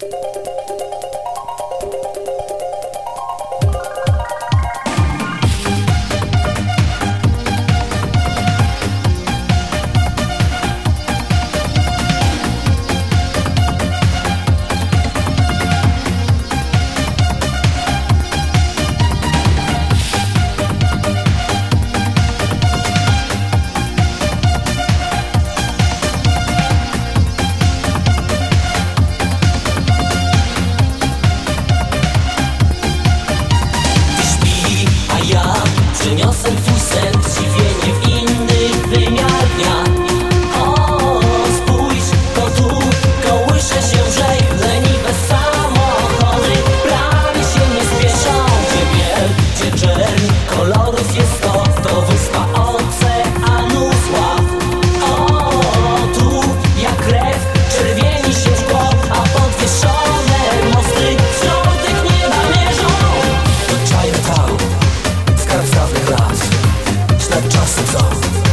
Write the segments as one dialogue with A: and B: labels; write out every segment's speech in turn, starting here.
A: you sense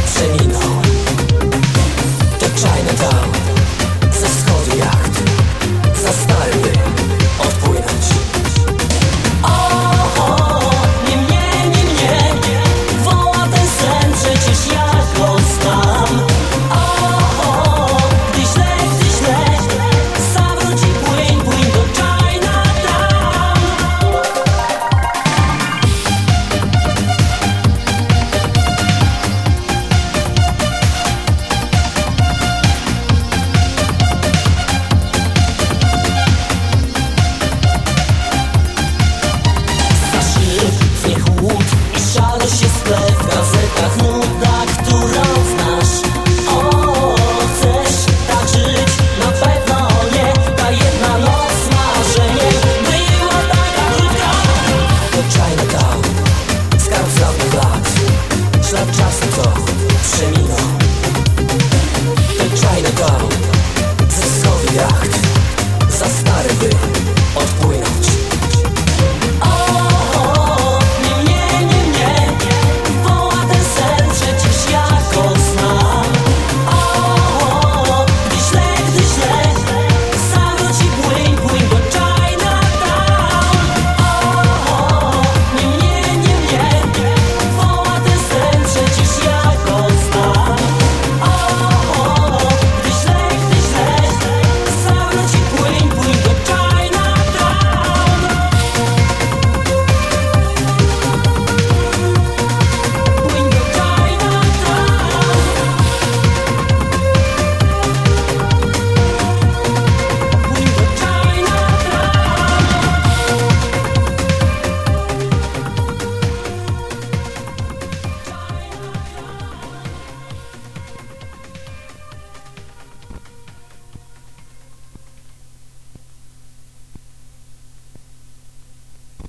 A: Przeminął